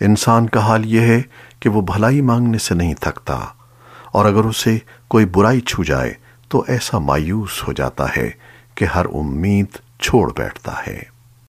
انسان کا حال یہ ہے کہ وہ بھلائی مانگنے سے نہیں تھکتا، اور اگر اسے کوئی برائی چھو جائے تو ایسا مایوس ہو جاتا ہے کہ ہر امید چھوڑ بیٹھتا ہے۔